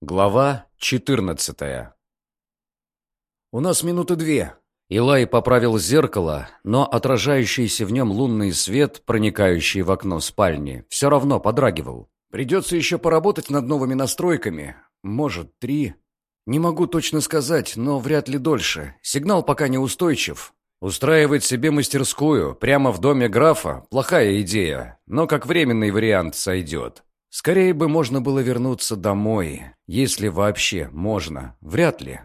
Глава 14 «У нас минуты две». Илай поправил зеркало, но отражающийся в нем лунный свет, проникающий в окно спальни, все равно подрагивал. «Придется еще поработать над новыми настройками. Может, три. Не могу точно сказать, но вряд ли дольше. Сигнал пока неустойчив. Устраивать себе мастерскую прямо в доме графа – плохая идея, но как временный вариант сойдет. Скорее бы можно было вернуться домой, если вообще можно. Вряд ли.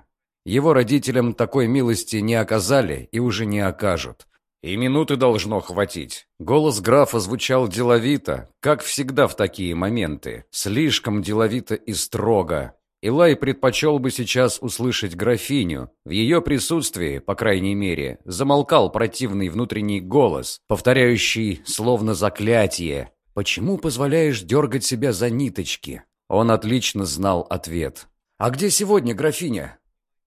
Его родителям такой милости не оказали и уже не окажут. И минуты должно хватить. Голос графа звучал деловито, как всегда в такие моменты. Слишком деловито и строго. Илай предпочел бы сейчас услышать графиню. В ее присутствии, по крайней мере, замолкал противный внутренний голос, повторяющий словно заклятие «Почему позволяешь дергать себя за ниточки?» Он отлично знал ответ. «А где сегодня графиня?»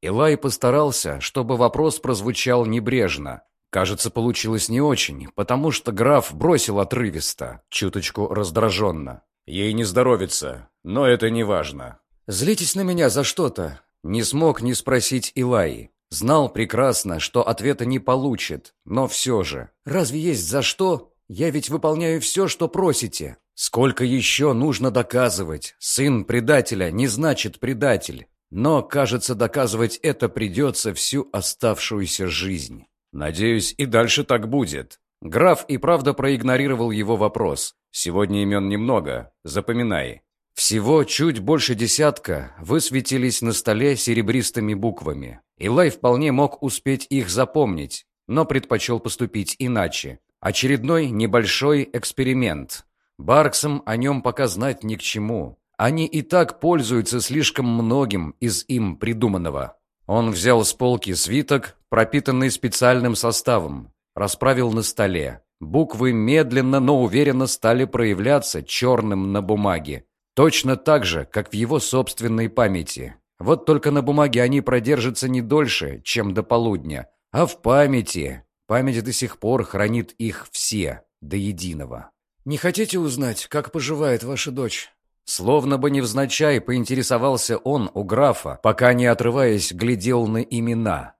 Илай постарался, чтобы вопрос прозвучал небрежно. Кажется, получилось не очень, потому что граф бросил отрывисто, чуточку раздраженно. «Ей не здоровится, но это не важно». «Злитесь на меня за что-то?» Не смог не спросить Илай. Знал прекрасно, что ответа не получит, но все же. «Разве есть за что?» Я ведь выполняю все, что просите. Сколько еще нужно доказывать? Сын предателя не значит предатель. Но, кажется, доказывать это придется всю оставшуюся жизнь. Надеюсь, и дальше так будет. Граф и правда проигнорировал его вопрос. Сегодня имен немного, запоминай. Всего чуть больше десятка высветились на столе серебристыми буквами. Илай вполне мог успеть их запомнить, но предпочел поступить иначе. Очередной небольшой эксперимент. Барксам о нем пока знать ни к чему. Они и так пользуются слишком многим из им придуманного. Он взял с полки свиток, пропитанный специальным составом, расправил на столе. Буквы медленно, но уверенно стали проявляться черным на бумаге. Точно так же, как в его собственной памяти. Вот только на бумаге они продержатся не дольше, чем до полудня. А в памяти Память до сих пор хранит их все, до единого. «Не хотите узнать, как поживает ваша дочь?» Словно бы невзначай поинтересовался он у графа, пока, не отрываясь, глядел на имена.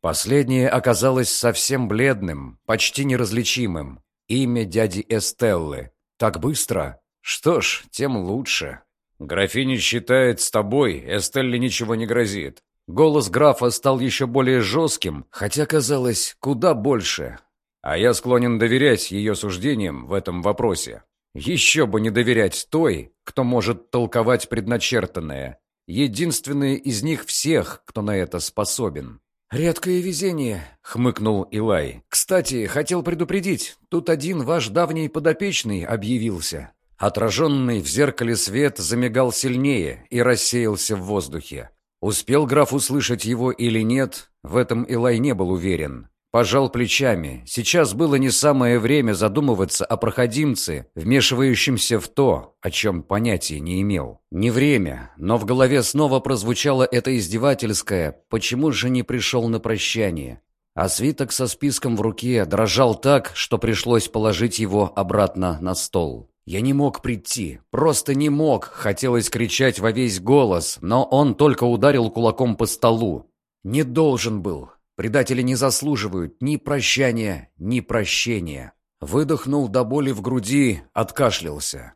Последнее оказалось совсем бледным, почти неразличимым. Имя дяди Эстеллы. Так быстро? Что ж, тем лучше. «Графиня считает, с тобой Эстелле ничего не грозит. Голос графа стал еще более жестким, хотя казалось куда больше. А я склонен доверять ее суждениям в этом вопросе. Еще бы не доверять той, кто может толковать предначертанное. Единственный из них всех, кто на это способен. «Редкое везение», — хмыкнул Илай. «Кстати, хотел предупредить, тут один ваш давний подопечный объявился». Отраженный в зеркале свет замигал сильнее и рассеялся в воздухе. Успел граф услышать его или нет, в этом Илай не был уверен. Пожал плечами. Сейчас было не самое время задумываться о проходимце, вмешивающемся в то, о чем понятия не имел. Не время, но в голове снова прозвучало это издевательское «почему же не пришел на прощание?». А свиток со списком в руке дрожал так, что пришлось положить его обратно на стол. Я не мог прийти, просто не мог, хотелось кричать во весь голос, но он только ударил кулаком по столу. Не должен был. Предатели не заслуживают ни прощания, ни прощения. Выдохнул до боли в груди, откашлялся.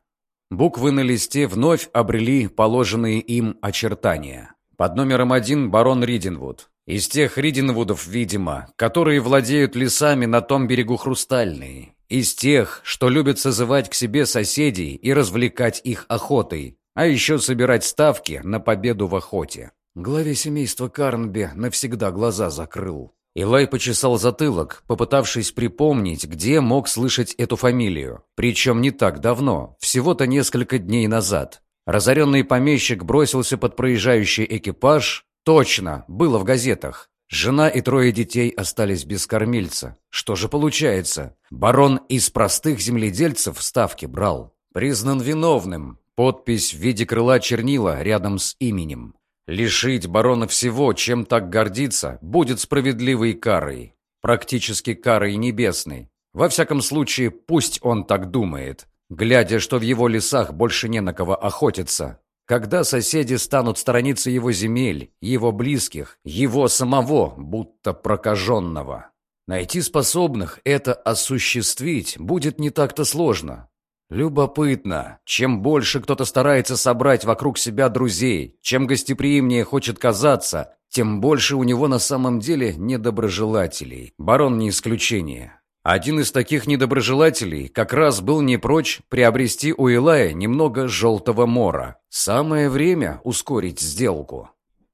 Буквы на листе вновь обрели положенные им очертания. Под номером один барон Риденвуд. Из тех Риденвудов, видимо, которые владеют лесами на том берегу Хрустальной. Из тех, что любят созывать к себе соседей и развлекать их охотой, а еще собирать ставки на победу в охоте. Главе семейства Карнби навсегда глаза закрыл. Илай почесал затылок, попытавшись припомнить, где мог слышать эту фамилию. Причем не так давно, всего-то несколько дней назад. Разоренный помещик бросился под проезжающий экипаж. Точно, было в газетах. Жена и трое детей остались без кормильца. Что же получается? Барон из простых земледельцев ставки брал. Признан виновным. Подпись в виде крыла чернила рядом с именем. Лишить барона всего, чем так гордится, будет справедливой карой. Практически карой небесной. Во всяком случае, пусть он так думает. Глядя, что в его лесах больше не на кого охотиться. Когда соседи станут сторониться его земель, его близких, его самого, будто прокаженного? Найти способных это осуществить будет не так-то сложно. Любопытно, чем больше кто-то старается собрать вокруг себя друзей, чем гостеприимнее хочет казаться, тем больше у него на самом деле недоброжелателей. Барон не исключение. Один из таких недоброжелателей как раз был не прочь приобрести у Илая немного желтого мора. Самое время ускорить сделку.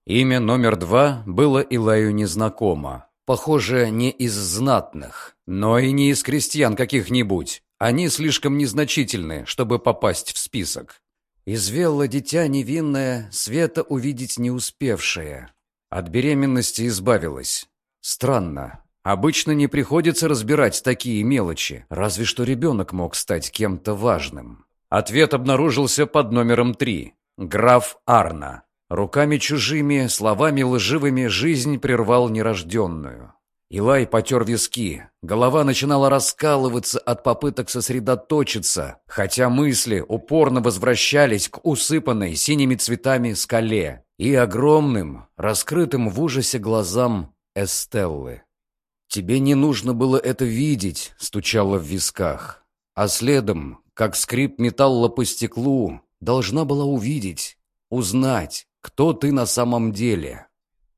Имя номер два было Илаю незнакомо. Похоже, не из знатных, но и не из крестьян каких-нибудь. Они слишком незначительны, чтобы попасть в список. Извелла дитя невинное, света увидеть не успевшее. От беременности избавилась. Странно, Обычно не приходится разбирать такие мелочи, разве что ребенок мог стать кем-то важным. Ответ обнаружился под номером три. Граф Арна. Руками чужими, словами лживыми жизнь прервал нерожденную. Илай потер виски. Голова начинала раскалываться от попыток сосредоточиться, хотя мысли упорно возвращались к усыпанной синими цветами скале и огромным, раскрытым в ужасе глазам Эстеллы. «Тебе не нужно было это видеть», — стучало в висках. А следом, как скрип металла по стеклу, должна была увидеть, узнать, кто ты на самом деле.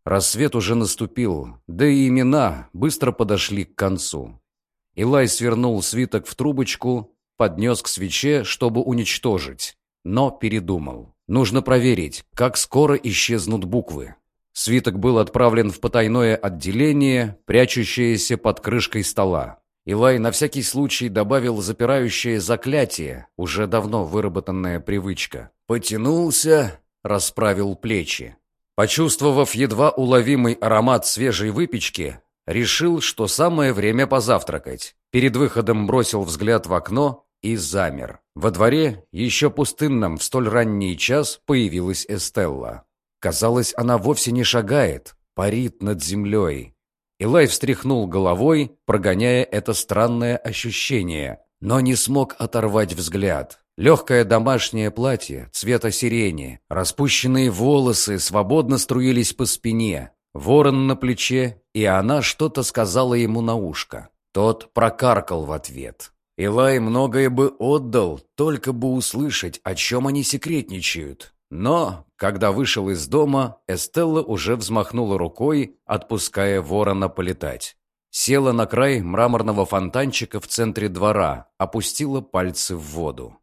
Рассвет уже наступил, да и имена быстро подошли к концу. Илай свернул свиток в трубочку, поднес к свече, чтобы уничтожить, но передумал. Нужно проверить, как скоро исчезнут буквы. Свиток был отправлен в потайное отделение, прячущееся под крышкой стола. Илай на всякий случай добавил запирающее заклятие, уже давно выработанная привычка. Потянулся, расправил плечи. Почувствовав едва уловимый аромат свежей выпечки, решил, что самое время позавтракать. Перед выходом бросил взгляд в окно и замер. Во дворе, еще пустынном в столь ранний час, появилась Эстелла. Казалось, она вовсе не шагает, парит над землей. Илай встряхнул головой, прогоняя это странное ощущение, но не смог оторвать взгляд. Легкое домашнее платье цвета сирени, распущенные волосы свободно струились по спине, ворон на плече, и она что-то сказала ему на ушко. Тот прокаркал в ответ. Илай многое бы отдал, только бы услышать, о чем они секретничают. Но, когда вышел из дома, Эстелла уже взмахнула рукой, отпуская ворона полетать. Села на край мраморного фонтанчика в центре двора, опустила пальцы в воду.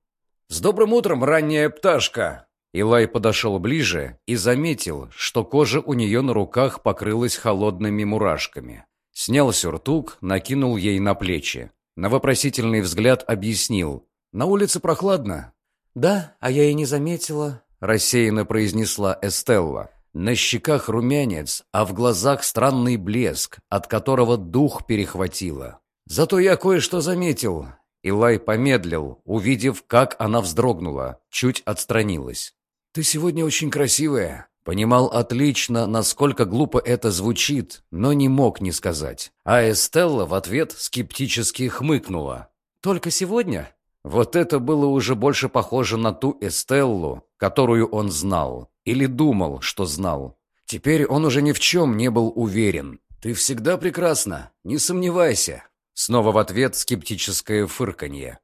«С добрым утром, ранняя пташка!» Илай подошел ближе и заметил, что кожа у нее на руках покрылась холодными мурашками. Снял сюртук, накинул ей на плечи. На вопросительный взгляд объяснил. «На улице прохладно». «Да, а я и не заметила», — рассеянно произнесла Эстелла. На щеках румянец, а в глазах странный блеск, от которого дух перехватило. «Зато я кое-что заметил». Илай помедлил, увидев, как она вздрогнула, чуть отстранилась. «Ты сегодня очень красивая». Понимал отлично, насколько глупо это звучит, но не мог не сказать. А Эстелла в ответ скептически хмыкнула. «Только сегодня?» Вот это было уже больше похоже на ту Эстеллу, которую он знал, или думал, что знал. Теперь он уже ни в чем не был уверен. «Ты всегда прекрасна, не сомневайся». Снова в ответ скептическое фырканье.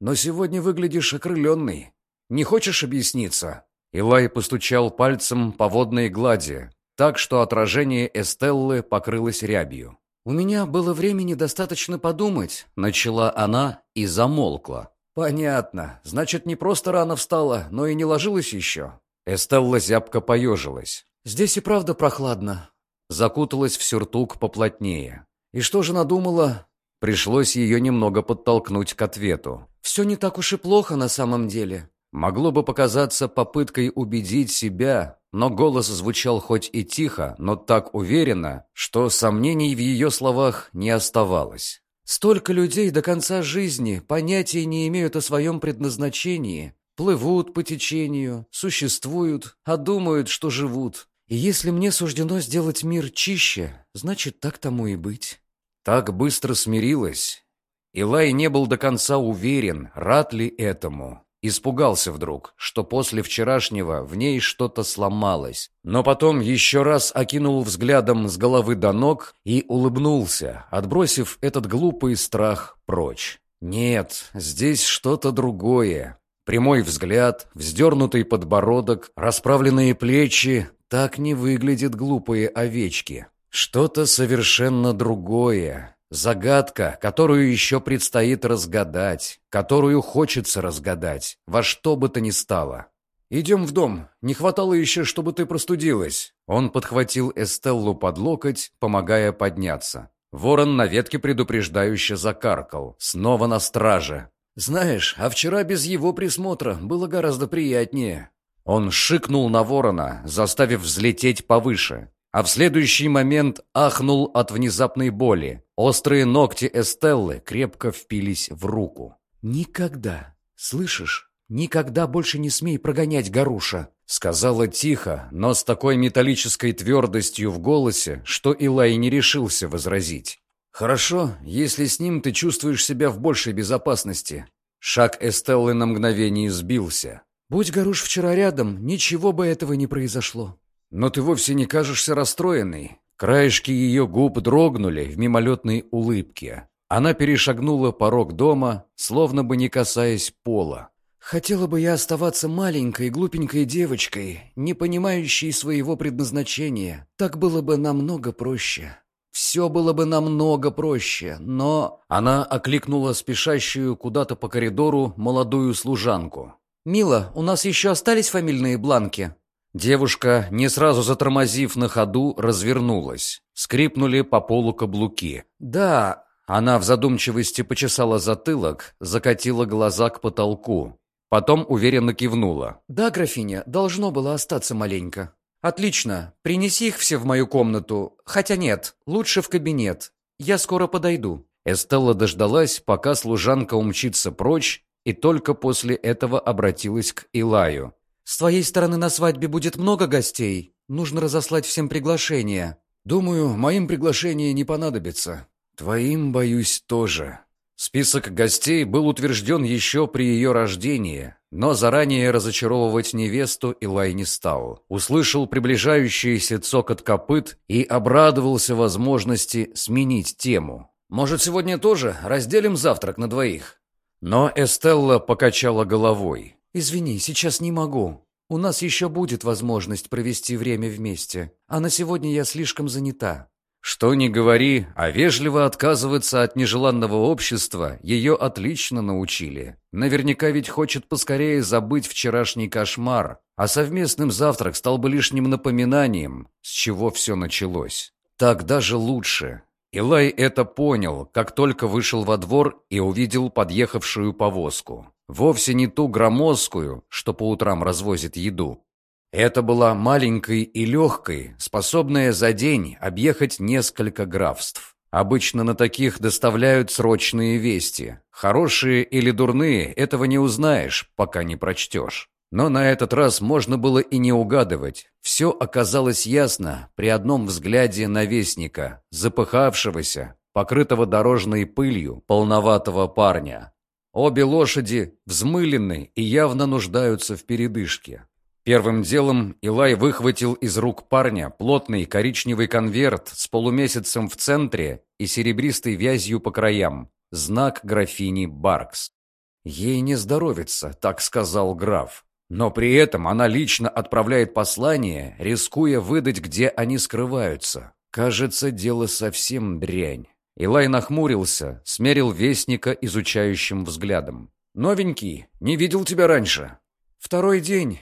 «Но сегодня выглядишь окрыленный. Не хочешь объясниться?» Илай постучал пальцем по водной глади, так что отражение Эстеллы покрылось рябью. «У меня было времени достаточно подумать», — начала она и замолкла. «Понятно. Значит, не просто рано встала, но и не ложилась еще». Эстелла зябко поежилась. «Здесь и правда прохладно». Закуталась в сюртук поплотнее. «И что же надумала?» Пришлось ее немного подтолкнуть к ответу. «Все не так уж и плохо на самом деле». Могло бы показаться попыткой убедить себя, но голос звучал хоть и тихо, но так уверенно, что сомнений в ее словах не оставалось. «Столько людей до конца жизни понятия не имеют о своем предназначении, плывут по течению, существуют, а думают, что живут. И если мне суждено сделать мир чище, значит, так тому и быть». Так быстро смирилась. Илай не был до конца уверен, рад ли этому. Испугался вдруг, что после вчерашнего в ней что-то сломалось. Но потом еще раз окинул взглядом с головы до ног и улыбнулся, отбросив этот глупый страх прочь. Нет, здесь что-то другое. Прямой взгляд, вздернутый подбородок, расправленные плечи. Так не выглядят глупые овечки. Что-то совершенно другое. Загадка, которую еще предстоит разгадать, которую хочется разгадать, во что бы то ни стало. «Идем в дом. Не хватало еще, чтобы ты простудилась». Он подхватил Эстеллу под локоть, помогая подняться. Ворон на ветке предупреждающе закаркал. Снова на страже. «Знаешь, а вчера без его присмотра было гораздо приятнее». Он шикнул на ворона, заставив взлететь повыше а в следующий момент ахнул от внезапной боли. Острые ногти Эстеллы крепко впились в руку. «Никогда, слышишь, никогда больше не смей прогонять Гаруша», сказала тихо, но с такой металлической твердостью в голосе, что Илай не решился возразить. «Хорошо, если с ним ты чувствуешь себя в большей безопасности». Шаг Эстеллы на мгновение сбился. «Будь Гаруш вчера рядом, ничего бы этого не произошло. «Но ты вовсе не кажешься расстроенной». Краешки ее губ дрогнули в мимолетной улыбке. Она перешагнула порог дома, словно бы не касаясь пола. «Хотела бы я оставаться маленькой, глупенькой девочкой, не понимающей своего предназначения. Так было бы намного проще. Все было бы намного проще, но...» Она окликнула спешащую куда-то по коридору молодую служанку. «Мила, у нас еще остались фамильные бланки?» Девушка, не сразу затормозив на ходу, развернулась. Скрипнули по полу каблуки. «Да...» Она в задумчивости почесала затылок, закатила глаза к потолку. Потом уверенно кивнула. «Да, графиня, должно было остаться маленько». «Отлично. Принеси их все в мою комнату. Хотя нет, лучше в кабинет. Я скоро подойду». Эстелла дождалась, пока служанка умчится прочь, и только после этого обратилась к Илаю. С твоей стороны на свадьбе будет много гостей. Нужно разослать всем приглашения. Думаю, моим приглашение не понадобится. Твоим, боюсь, тоже. Список гостей был утвержден еще при ее рождении, но заранее разочаровывать невесту Илай не стал. Услышал приближающийся цокот копыт и обрадовался возможности сменить тему. «Может, сегодня тоже разделим завтрак на двоих?» Но Эстелла покачала головой. «Извини, сейчас не могу. У нас еще будет возможность провести время вместе, а на сегодня я слишком занята». Что ни говори, а вежливо отказываться от нежеланного общества ее отлично научили. Наверняка ведь хочет поскорее забыть вчерашний кошмар, а совместным завтрак стал бы лишним напоминанием, с чего все началось. Так даже лучше. Илай это понял, как только вышел во двор и увидел подъехавшую повозку. Вовсе не ту громоздкую, что по утрам развозит еду. Это была маленькой и легкой, способная за день объехать несколько графств. Обычно на таких доставляют срочные вести. Хорошие или дурные, этого не узнаешь, пока не прочтешь. Но на этот раз можно было и не угадывать. Все оказалось ясно при одном взгляде на вестника, запыхавшегося, покрытого дорожной пылью, полноватого парня. Обе лошади взмылены и явно нуждаются в передышке. Первым делом Илай выхватил из рук парня плотный коричневый конверт с полумесяцем в центре и серебристой вязью по краям. Знак графини Баркс. «Ей не здоровится», — так сказал граф. Но при этом она лично отправляет послание, рискуя выдать, где они скрываются. Кажется, дело совсем дрянь. Илай нахмурился, смерил вестника изучающим взглядом. «Новенький, не видел тебя раньше». «Второй день».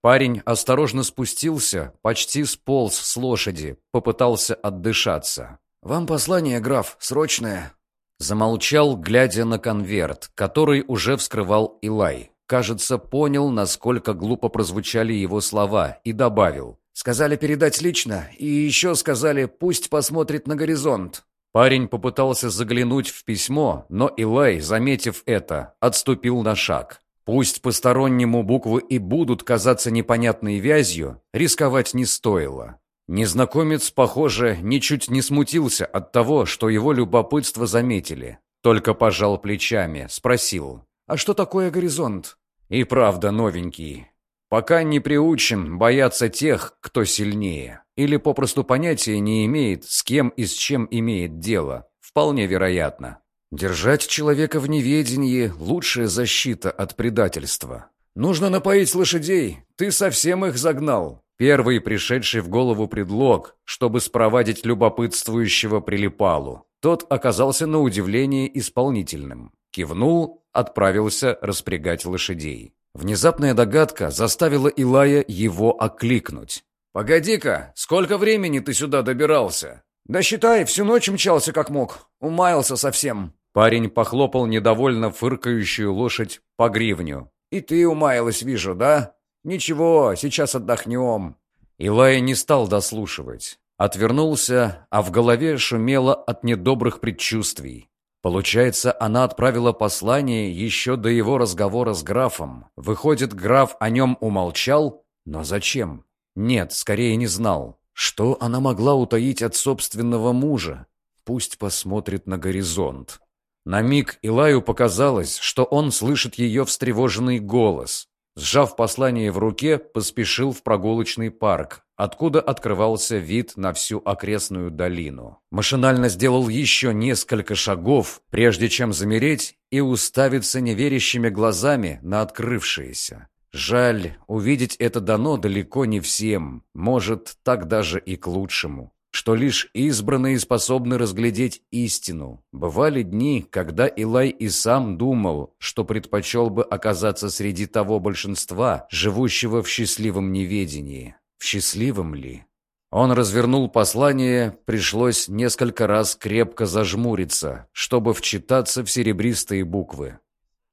Парень осторожно спустился, почти сполз с лошади, попытался отдышаться. «Вам послание, граф, срочное». Замолчал, глядя на конверт, который уже вскрывал Илай. Кажется, понял, насколько глупо прозвучали его слова, и добавил. «Сказали передать лично, и еще сказали, пусть посмотрит на горизонт». Парень попытался заглянуть в письмо, но Илай, заметив это, отступил на шаг. Пусть постороннему буквы и будут казаться непонятной вязью, рисковать не стоило. Незнакомец, похоже, ничуть не смутился от того, что его любопытство заметили. Только пожал плечами, спросил. «А что такое горизонт?» И правда новенький. Пока не приучен бояться тех, кто сильнее. Или попросту понятия не имеет, с кем и с чем имеет дело. Вполне вероятно. Держать человека в неведении – лучшая защита от предательства. «Нужно напоить лошадей. Ты совсем их загнал». Первый пришедший в голову предлог, чтобы спровадить любопытствующего прилипалу. Тот оказался на удивление исполнительным. Кивнул, отправился распрягать лошадей. Внезапная догадка заставила Илая его окликнуть. «Погоди-ка, сколько времени ты сюда добирался?» «Да считай, всю ночь мчался как мог. Умаялся совсем». Парень похлопал недовольно фыркающую лошадь по гривню. «И ты умаялась, вижу, да? Ничего, сейчас отдохнем». Илая не стал дослушивать. Отвернулся, а в голове шумело от недобрых предчувствий. Получается, она отправила послание еще до его разговора с графом. Выходит, граф о нем умолчал? Но зачем? Нет, скорее не знал. Что она могла утаить от собственного мужа? Пусть посмотрит на горизонт. На миг Илаю показалось, что он слышит ее встревоженный голос. Сжав послание в руке, поспешил в прогулочный парк, откуда открывался вид на всю окрестную долину. Машинально сделал еще несколько шагов, прежде чем замереть и уставиться неверящими глазами на открывшееся. Жаль, увидеть это дано далеко не всем, может, так даже и к лучшему что лишь избранные способны разглядеть истину. Бывали дни, когда Илай и сам думал, что предпочел бы оказаться среди того большинства, живущего в счастливом неведении. В счастливом ли? Он развернул послание, пришлось несколько раз крепко зажмуриться, чтобы вчитаться в серебристые буквы.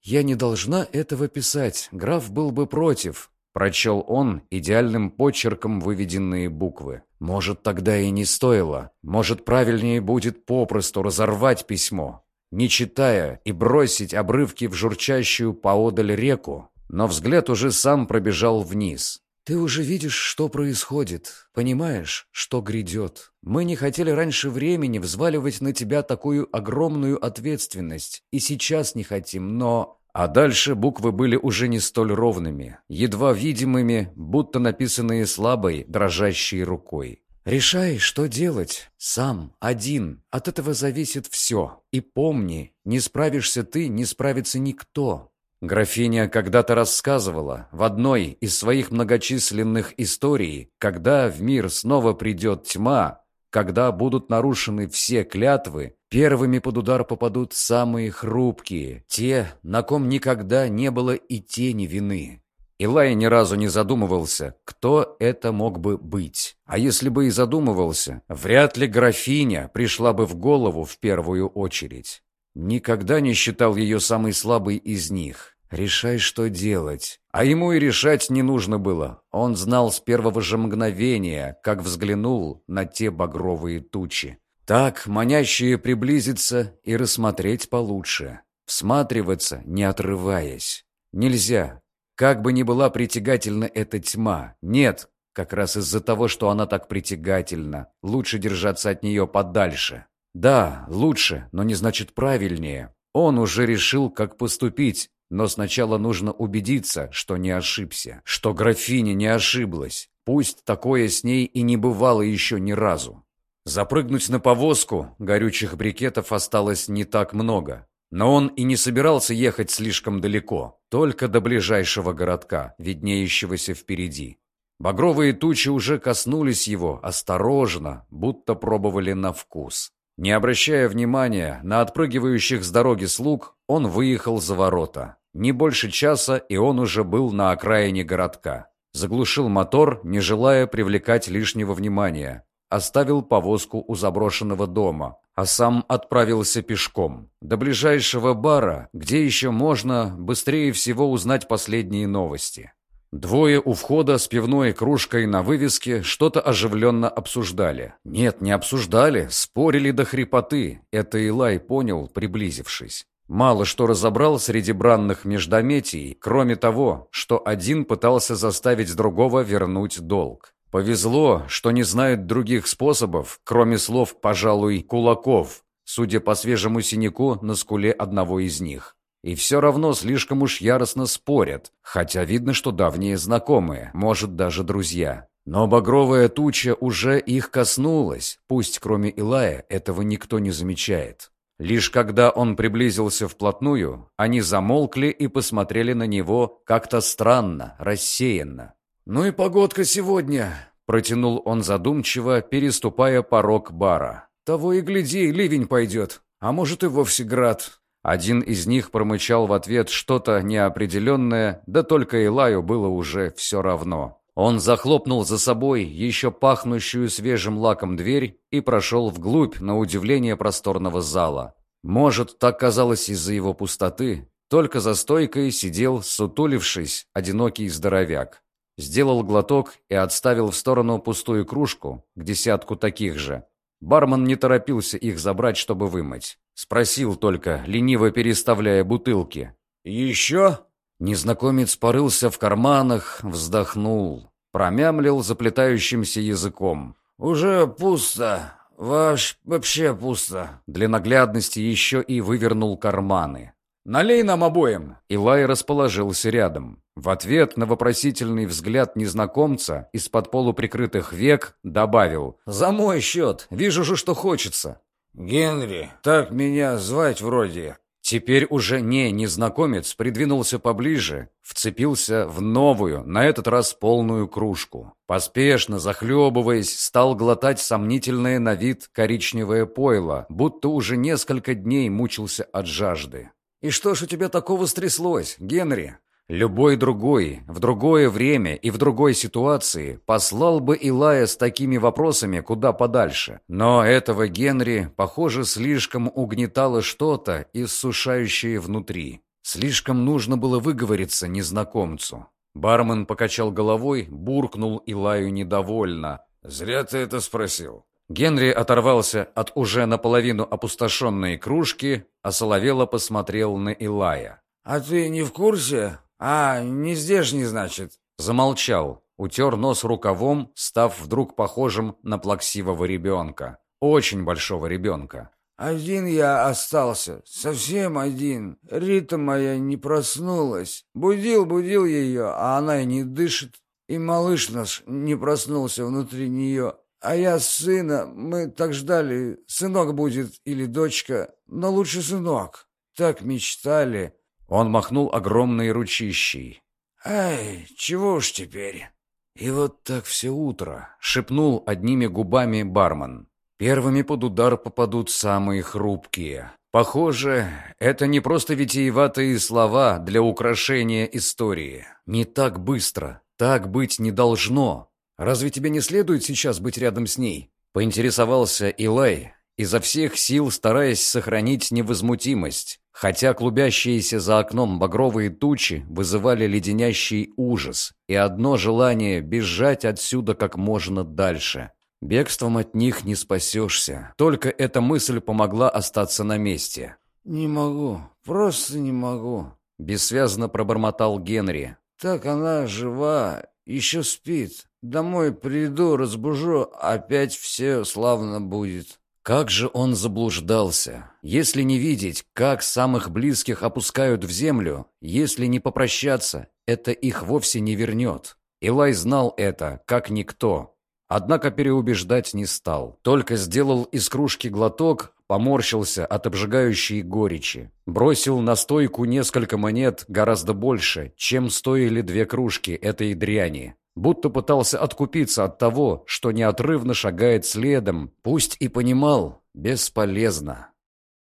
«Я не должна этого писать, граф был бы против», Прочел он идеальным почерком выведенные буквы. Может, тогда и не стоило. Может, правильнее будет попросту разорвать письмо, не читая, и бросить обрывки в журчащую поодаль реку. Но взгляд уже сам пробежал вниз. «Ты уже видишь, что происходит, понимаешь, что грядет. Мы не хотели раньше времени взваливать на тебя такую огромную ответственность, и сейчас не хотим, но а дальше буквы были уже не столь ровными, едва видимыми, будто написанные слабой, дрожащей рукой. «Решай, что делать. Сам, один. От этого зависит все. И помни, не справишься ты, не справится никто». Графиня когда-то рассказывала в одной из своих многочисленных историй, когда в мир снова придет тьма, когда будут нарушены все клятвы, первыми под удар попадут самые хрупкие, те, на ком никогда не было и тени вины. Илай ни разу не задумывался, кто это мог бы быть. А если бы и задумывался, вряд ли графиня пришла бы в голову в первую очередь. Никогда не считал ее самой слабой из них. Решай, что делать. А ему и решать не нужно было. Он знал с первого же мгновения, как взглянул на те багровые тучи. Так, манящие приблизиться и рассмотреть получше. Всматриваться, не отрываясь. Нельзя. Как бы ни была притягательна эта тьма. Нет, как раз из-за того, что она так притягательна. Лучше держаться от нее подальше. Да, лучше, но не значит правильнее. Он уже решил, как поступить, но сначала нужно убедиться, что не ошибся, что графиня не ошиблась. Пусть такое с ней и не бывало еще ни разу. Запрыгнуть на повозку горючих брикетов осталось не так много. Но он и не собирался ехать слишком далеко, только до ближайшего городка, виднеющегося впереди. Багровые тучи уже коснулись его осторожно, будто пробовали на вкус. Не обращая внимания на отпрыгивающих с дороги слуг, он выехал за ворота. Не больше часа, и он уже был на окраине городка. Заглушил мотор, не желая привлекать лишнего внимания. Оставил повозку у заброшенного дома, а сам отправился пешком. До ближайшего бара, где еще можно быстрее всего узнать последние новости. Двое у входа с пивной кружкой на вывеске что-то оживленно обсуждали. Нет, не обсуждали, спорили до хрипоты. Это Илай понял, приблизившись. Мало что разобрал среди бранных междометий, кроме того, что один пытался заставить другого вернуть долг. Повезло, что не знает других способов, кроме слов, пожалуй, кулаков, судя по свежему синяку на скуле одного из них. И все равно слишком уж яростно спорят, хотя видно, что давние знакомые, может, даже друзья. Но багровая туча уже их коснулась, пусть кроме Илая этого никто не замечает. Лишь когда он приблизился вплотную, они замолкли и посмотрели на него как-то странно, рассеянно. «Ну и погодка сегодня!» — протянул он задумчиво, переступая порог бара. «Того и гляди, ливень пойдет, а может и вовсе град». Один из них промычал в ответ что-то неопределенное, да только Илаю было уже все равно. Он захлопнул за собой еще пахнущую свежим лаком дверь и прошел вглубь, на удивление просторного зала. Может, так казалось из-за его пустоты, только за стойкой сидел, сутулившись, одинокий здоровяк. Сделал глоток и отставил в сторону пустую кружку, к десятку таких же. Бармен не торопился их забрать, чтобы вымыть. Спросил только, лениво переставляя бутылки. «Еще?» Незнакомец порылся в карманах, вздохнул, промямлил заплетающимся языком. «Уже пусто. Ваш вообще пусто». Для наглядности еще и вывернул карманы. «Налей нам обоим!» Илай расположился рядом. В ответ на вопросительный взгляд незнакомца из-под полуприкрытых век добавил «За мой счет! Вижу же, что хочется!» «Генри, так меня звать вроде». Теперь уже не незнакомец придвинулся поближе, вцепился в новую, на этот раз полную кружку. Поспешно, захлебываясь, стал глотать сомнительное на вид коричневое пойло, будто уже несколько дней мучился от жажды. «И что ж у тебя такого стряслось, Генри?» Любой другой, в другое время и в другой ситуации послал бы Илая с такими вопросами куда подальше. Но этого Генри, похоже, слишком угнетало что-то, иссушающее внутри. Слишком нужно было выговориться незнакомцу. Бармен покачал головой, буркнул Илаю недовольно. «Зря ты это спросил. Генри оторвался от уже наполовину опустошенной кружки, а соловело посмотрел на Илая. «А ты не в курсе? А, не здешний, значит?» Замолчал, утер нос рукавом, став вдруг похожим на плаксивого ребенка. Очень большого ребенка. «Один я остался, совсем один. Рита моя не проснулась. Будил, будил ее, а она и не дышит. И малыш наш не проснулся внутри нее. А я сына, мы так ждали, сынок будет или дочка, но лучше сынок. Так мечтали. Он махнул огромной ручищей. Ай, чего уж теперь? И вот так все утро, шепнул одними губами бармен. Первыми под удар попадут самые хрупкие. Похоже, это не просто витиеватые слова для украшения истории. Не так быстро, так быть не должно. Разве тебе не следует сейчас быть рядом с ней?» Поинтересовался Илай, изо всех сил стараясь сохранить невозмутимость, хотя клубящиеся за окном багровые тучи вызывали леденящий ужас и одно желание бежать отсюда как можно дальше. Бегством от них не спасешься, только эта мысль помогла остаться на месте. «Не могу, просто не могу», — бессвязно пробормотал Генри. «Так она жива, еще спит. Домой приду, разбужу, опять все славно будет». Как же он заблуждался, если не видеть, как самых близких опускают в землю, если не попрощаться, это их вовсе не вернет. Илай знал это, как никто. Однако переубеждать не стал, только сделал из кружки глоток, поморщился от обжигающей горечи. Бросил на стойку несколько монет гораздо больше, чем стоили две кружки этой дряни будто пытался откупиться от того, что неотрывно шагает следом, пусть и понимал, бесполезно.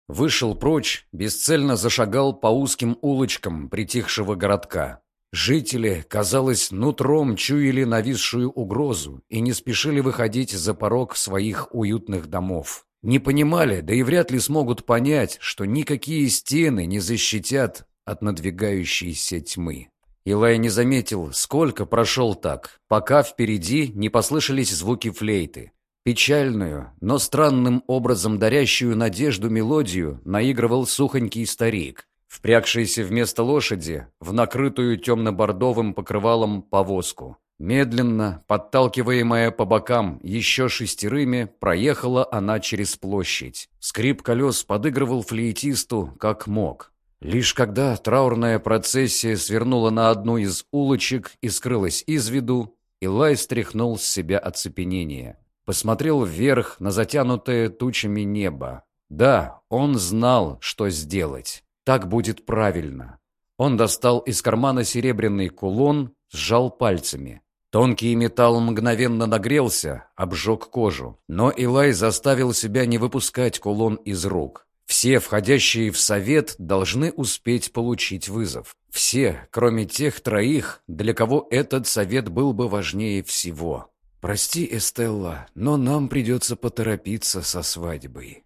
Вышел прочь, бесцельно зашагал по узким улочкам притихшего городка. Жители, казалось, нутром чуяли нависшую угрозу и не спешили выходить за порог своих уютных домов. Не понимали, да и вряд ли смогут понять, что никакие стены не защитят от надвигающейся тьмы. Илай не заметил, сколько прошел так, пока впереди не послышались звуки флейты. Печальную, но странным образом дарящую надежду мелодию наигрывал сухонький старик, впрягшийся вместо лошади в накрытую темно-бордовым покрывалом повозку. Медленно, подталкиваемая по бокам еще шестерыми, проехала она через площадь. Скрип колес подыгрывал флейтисту как мог. Лишь когда траурная процессия свернула на одну из улочек и скрылась из виду, Илай стряхнул с себя оцепенение. Посмотрел вверх на затянутое тучами небо. Да, он знал, что сделать. Так будет правильно. Он достал из кармана серебряный кулон, сжал пальцами. Тонкий металл мгновенно нагрелся, обжег кожу. Но Илай заставил себя не выпускать кулон из рук. Все входящие в совет должны успеть получить вызов. Все, кроме тех троих, для кого этот совет был бы важнее всего. «Прости, Эстелла, но нам придется поторопиться со свадьбой».